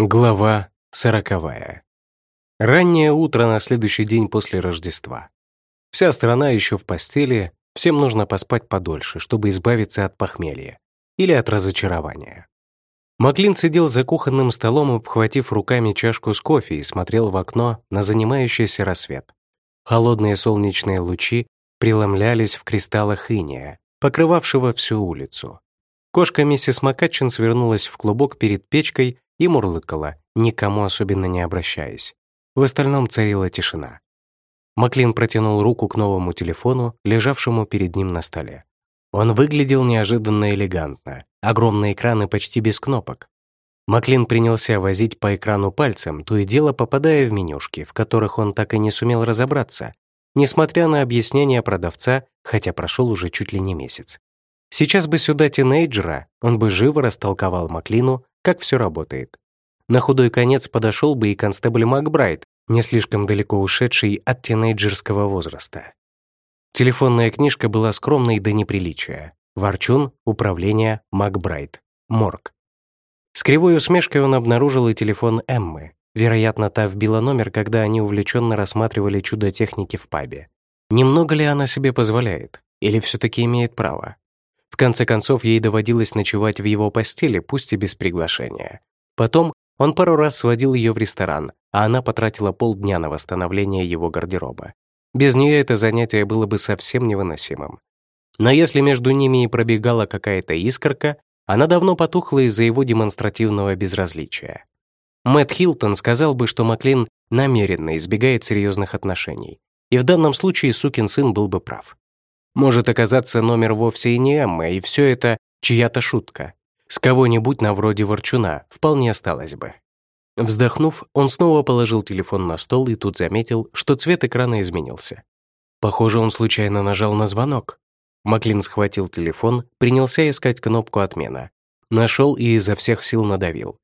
Глава сороковая. Раннее утро на следующий день после Рождества. Вся страна еще в постели, всем нужно поспать подольше, чтобы избавиться от похмелья или от разочарования. Маклин сидел за кухонным столом, обхватив руками чашку с кофе и смотрел в окно на занимающийся рассвет. Холодные солнечные лучи преломлялись в кристаллах иния, покрывавшего всю улицу. Кошка миссис Макатчин свернулась в клубок перед печкой и мурлыкала, никому особенно не обращаясь. В остальном царила тишина. Маклин протянул руку к новому телефону, лежавшему перед ним на столе. Он выглядел неожиданно элегантно, огромные экраны почти без кнопок. Маклин принялся возить по экрану пальцем, то и дело попадая в менюшки, в которых он так и не сумел разобраться, несмотря на объяснения продавца, хотя прошел уже чуть ли не месяц. Сейчас бы сюда тинейджера, он бы живо растолковал Маклину, как все работает. На худой конец подошел бы и констебль Макбрайт, не слишком далеко ушедший от тинейджерского возраста. Телефонная книжка была скромной до неприличия. Ворчун, управление, Макбрайт, морг. С кривой усмешкой он обнаружил и телефон Эммы. Вероятно, та вбила номер, когда они увлеченно рассматривали чудо техники в пабе. Немного ли она себе позволяет? Или все-таки имеет право? В конце концов, ей доводилось ночевать в его постели, пусть и без приглашения. Потом он пару раз сводил ее в ресторан, а она потратила полдня на восстановление его гардероба. Без нее это занятие было бы совсем невыносимым. Но если между ними и пробегала какая-то искорка, она давно потухла из-за его демонстративного безразличия. Мэтт Хилтон сказал бы, что Маклин намеренно избегает серьезных отношений, и в данном случае сукин сын был бы прав. Может оказаться номер вовсе и не Эмма, и все это чья-то шутка. С кого-нибудь на вроде Ворчуна вполне осталось бы. Вздохнув, он снова положил телефон на стол и тут заметил, что цвет экрана изменился. Похоже, он случайно нажал на звонок. Маклин схватил телефон, принялся искать кнопку «Отмена». Нашел и изо всех сил надавил.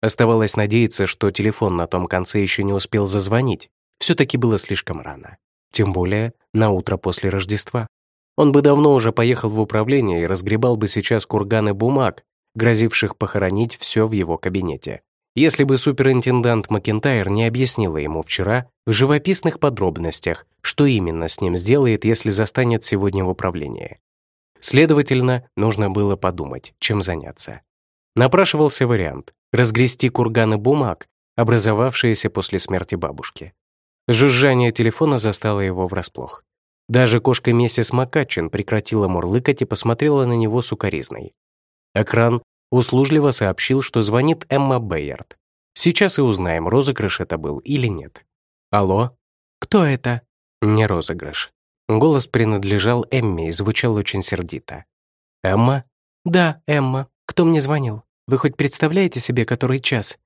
Оставалось надеяться, что телефон на том конце еще не успел зазвонить. Все-таки было слишком рано. Тем более на утро после Рождества. Он бы давно уже поехал в управление и разгребал бы сейчас курганы бумаг, грозивших похоронить все в его кабинете. Если бы суперинтендант Макентайр не объяснила ему вчера в живописных подробностях, что именно с ним сделает, если застанет сегодня в управлении. Следовательно, нужно было подумать, чем заняться. Напрашивался вариант — разгрести курганы бумаг, образовавшиеся после смерти бабушки. Жужжание телефона застало его врасплох. Даже кошка миссис Макачин прекратила мурлыкать и посмотрела на него сукоризной. Экран услужливо сообщил, что звонит Эмма Бейерт. Сейчас и узнаем, розыгрыш это был или нет. «Алло? Кто это?» «Не розыгрыш». Голос принадлежал Эмме и звучал очень сердито. «Эмма?» «Да, Эмма. Кто мне звонил? Вы хоть представляете себе, который час?»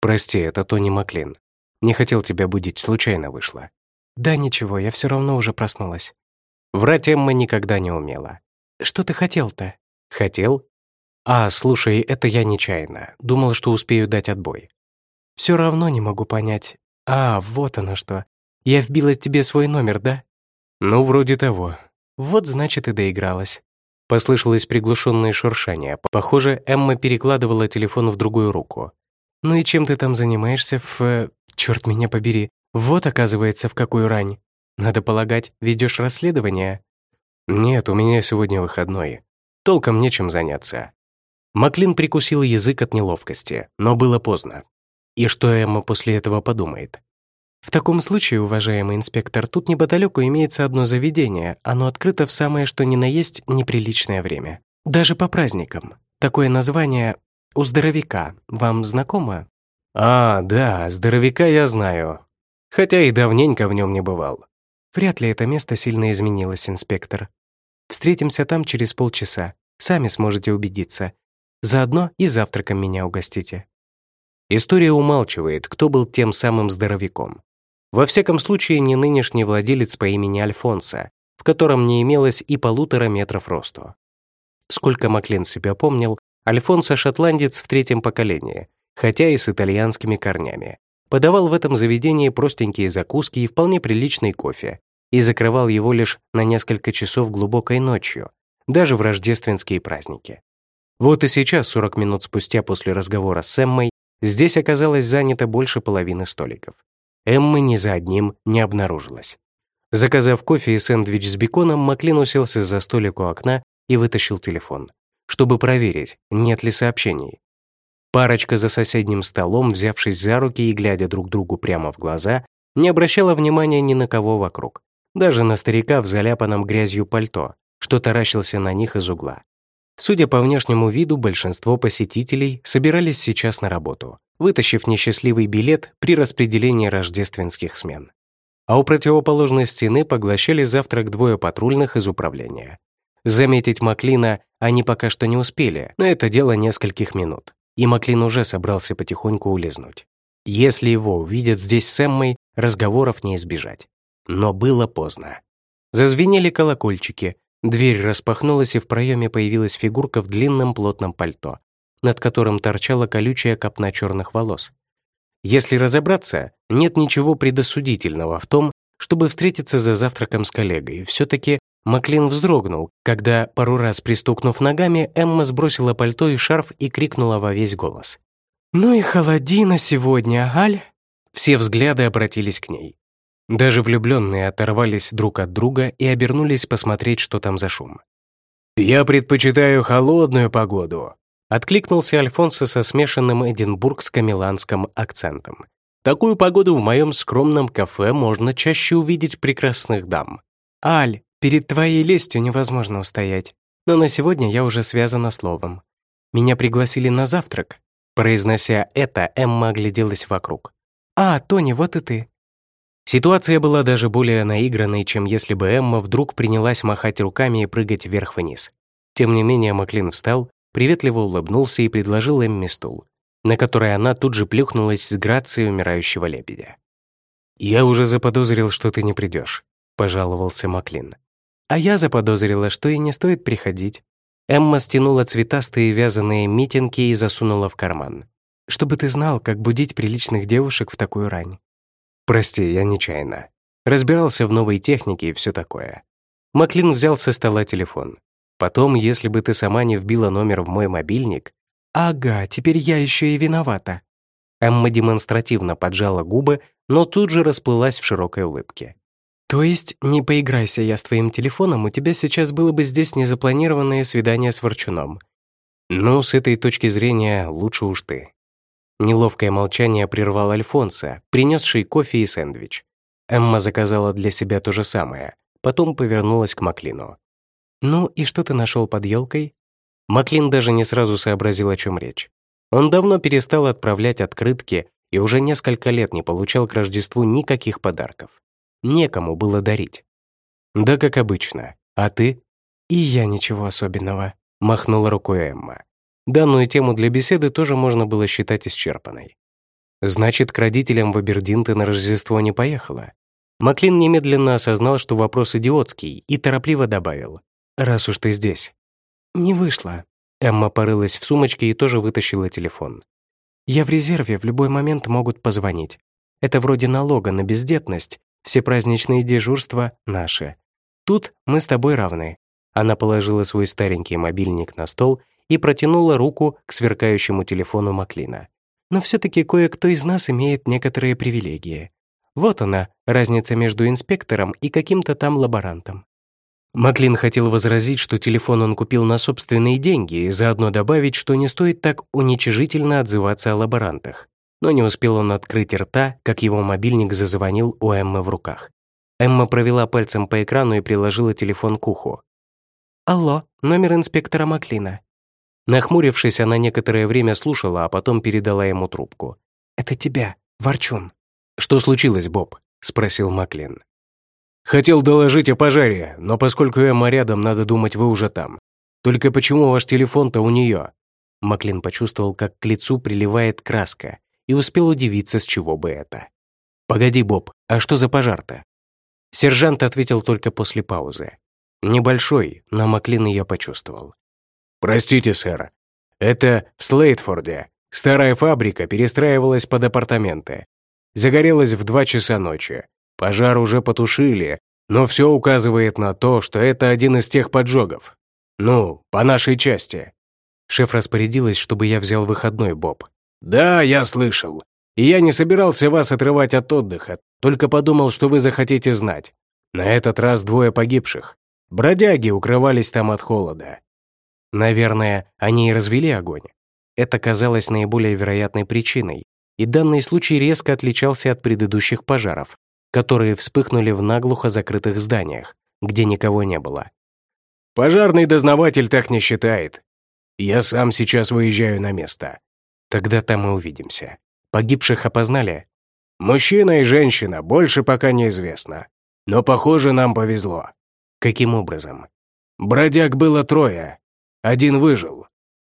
«Прости, это Тони Маклин. Не хотел тебя будить, случайно вышло». «Да ничего, я все равно уже проснулась». Врать Эмма никогда не умела. «Что ты хотел-то?» «Хотел?» «А, слушай, это я нечаянно. Думал, что успею дать отбой». «Все равно не могу понять. А, вот оно что. Я вбила тебе свой номер, да?» «Ну, вроде того». «Вот, значит, и доигралась». Послышалось приглушенное шуршание. Похоже, Эмма перекладывала телефон в другую руку. «Ну и чем ты там занимаешься в... Э, Черт меня побери. Вот, оказывается, в какую рань. Надо полагать, ведешь расследование? Нет, у меня сегодня выходной. Толком нечем заняться. Маклин прикусил язык от неловкости, но было поздно. И что Эмма после этого подумает? В таком случае, уважаемый инспектор, тут неподалеку имеется одно заведение. Оно открыто в самое что ни на есть неприличное время. Даже по праздникам. Такое название «У здоровяка». Вам знакомо? А, да, здоровяка я знаю хотя и давненько в нем не бывал. Вряд ли это место сильно изменилось, инспектор. Встретимся там через полчаса, сами сможете убедиться. Заодно и завтраком меня угостите. История умалчивает, кто был тем самым здоровяком. Во всяком случае, не нынешний владелец по имени Альфонса, в котором не имелось и полутора метров росту. Сколько Маклин себя помнил, Альфонсо шотландец в третьем поколении, хотя и с итальянскими корнями, подавал в этом заведении простенькие закуски и вполне приличный кофе, и закрывал его лишь на несколько часов глубокой ночью, даже в рождественские праздники. Вот и сейчас, 40 минут спустя после разговора с Эммой, здесь оказалось занято больше половины столиков. Эммы ни за одним не обнаружилось. Заказав кофе и сэндвич с беконом, Маклин уселся за столик у окна и вытащил телефон, чтобы проверить, нет ли сообщений. Парочка за соседним столом, взявшись за руки и глядя друг другу прямо в глаза, не обращала внимания ни на кого вокруг, даже на старика в заляпанном грязью пальто, что таращился на них из угла. Судя по внешнему виду, большинство посетителей собирались сейчас на работу, вытащив несчастливый билет при распределении рождественских смен. А у противоположной стены поглощали завтрак двое патрульных из управления. Заметить Маклина они пока что не успели, но это дело нескольких минут, и Маклин уже собрался потихоньку улизнуть. Если его увидят здесь с Эммой, разговоров не избежать. Но было поздно. Зазвенели колокольчики, Дверь распахнулась, и в проеме появилась фигурка в длинном плотном пальто, над которым торчала колючая копна черных волос. Если разобраться, нет ничего предосудительного в том, чтобы встретиться за завтраком с коллегой. Все-таки Маклин вздрогнул, когда, пару раз пристукнув ногами, Эмма сбросила пальто и шарф и крикнула во весь голос. «Ну и холодина сегодня, Аль!» Все взгляды обратились к ней. Даже влюбленные оторвались друг от друга и обернулись посмотреть, что там за шум. «Я предпочитаю холодную погоду», — откликнулся Альфонсо со смешанным эдинбургско-миланским акцентом. «Такую погоду в моем скромном кафе можно чаще увидеть прекрасных дам». «Аль, перед твоей лестью невозможно устоять, но на сегодня я уже связана словом. Меня пригласили на завтрак». Произнося это, Эмма огляделась вокруг. «А, Тони, вот и ты. Ситуация была даже более наигранной, чем если бы Эмма вдруг принялась махать руками и прыгать вверх-вниз. Тем не менее Маклин встал, приветливо улыбнулся и предложил Эмме стул, на который она тут же плюхнулась с грацией умирающего лебедя. «Я уже заподозрил, что ты не придешь», — пожаловался Маклин. «А я заподозрила, что и не стоит приходить». Эмма стянула цветастые вязаные митинги и засунула в карман. «Чтобы ты знал, как будить приличных девушек в такую рань». «Прости, я нечаянно. Разбирался в новой технике и все такое». Маклин взял со стола телефон. Потом, если бы ты сама не вбила номер в мой мобильник... «Ага, теперь я еще и виновата». Эмма демонстративно поджала губы, но тут же расплылась в широкой улыбке. «То есть, не поиграйся я с твоим телефоном, у тебя сейчас было бы здесь незапланированное свидание с Ворчуном». «Ну, с этой точки зрения, лучше уж ты». Неловкое молчание прервал Альфонсо, принесший кофе и сэндвич. Эмма заказала для себя то же самое, потом повернулась к Маклину. «Ну и что ты нашел под елкой? Маклин даже не сразу сообразил, о чем речь. Он давно перестал отправлять открытки и уже несколько лет не получал к Рождеству никаких подарков. Некому было дарить. «Да, как обычно. А ты?» «И я ничего особенного», — махнула рукой Эмма. Данную тему для беседы тоже можно было считать исчерпанной. Значит, к родителям в Абердин ты на Рождество не поехала? Маклин немедленно осознал, что вопрос идиотский, и торопливо добавил. «Раз уж ты здесь». «Не вышло». Эмма порылась в сумочке и тоже вытащила телефон. «Я в резерве, в любой момент могут позвонить. Это вроде налога на бездетность, все праздничные дежурства наши. Тут мы с тобой равны». Она положила свой старенький мобильник на стол и протянула руку к сверкающему телефону Маклина. «Но все-таки кое-кто из нас имеет некоторые привилегии. Вот она, разница между инспектором и каким-то там лаборантом». Маклин хотел возразить, что телефон он купил на собственные деньги и заодно добавить, что не стоит так уничижительно отзываться о лаборантах. Но не успел он открыть рта, как его мобильник зазвонил у Эммы в руках. Эмма провела пальцем по экрану и приложила телефон к уху. «Алло, номер инспектора Маклина. Нахмурившись, она некоторое время слушала, а потом передала ему трубку. «Это тебя, Ворчун». «Что случилось, Боб?» — спросил Маклин. «Хотел доложить о пожаре, но поскольку Эмма рядом, надо думать, вы уже там. Только почему ваш телефон-то у нее?» Маклин почувствовал, как к лицу приливает краска, и успел удивиться, с чего бы это. «Погоди, Боб, а что за пожар-то?» Сержант ответил только после паузы. Небольшой, но Маклин ее почувствовал. «Простите, сэр. Это в Слейтфорде. Старая фабрика перестраивалась под апартаменты. Загорелась в два часа ночи. Пожар уже потушили, но все указывает на то, что это один из тех поджогов. Ну, по нашей части». Шеф распорядилась, чтобы я взял выходной, Боб. «Да, я слышал. И я не собирался вас отрывать от отдыха, только подумал, что вы захотите знать. На этот раз двое погибших. Бродяги укрывались там от холода. Наверное, они и развели огонь. Это казалось наиболее вероятной причиной, и данный случай резко отличался от предыдущих пожаров, которые вспыхнули в наглухо закрытых зданиях, где никого не было. «Пожарный дознаватель так не считает. Я сам сейчас выезжаю на место. Тогда там и увидимся. Погибших опознали? Мужчина и женщина, больше пока неизвестно. Но, похоже, нам повезло. Каким образом? Бродяг было трое. Один выжил.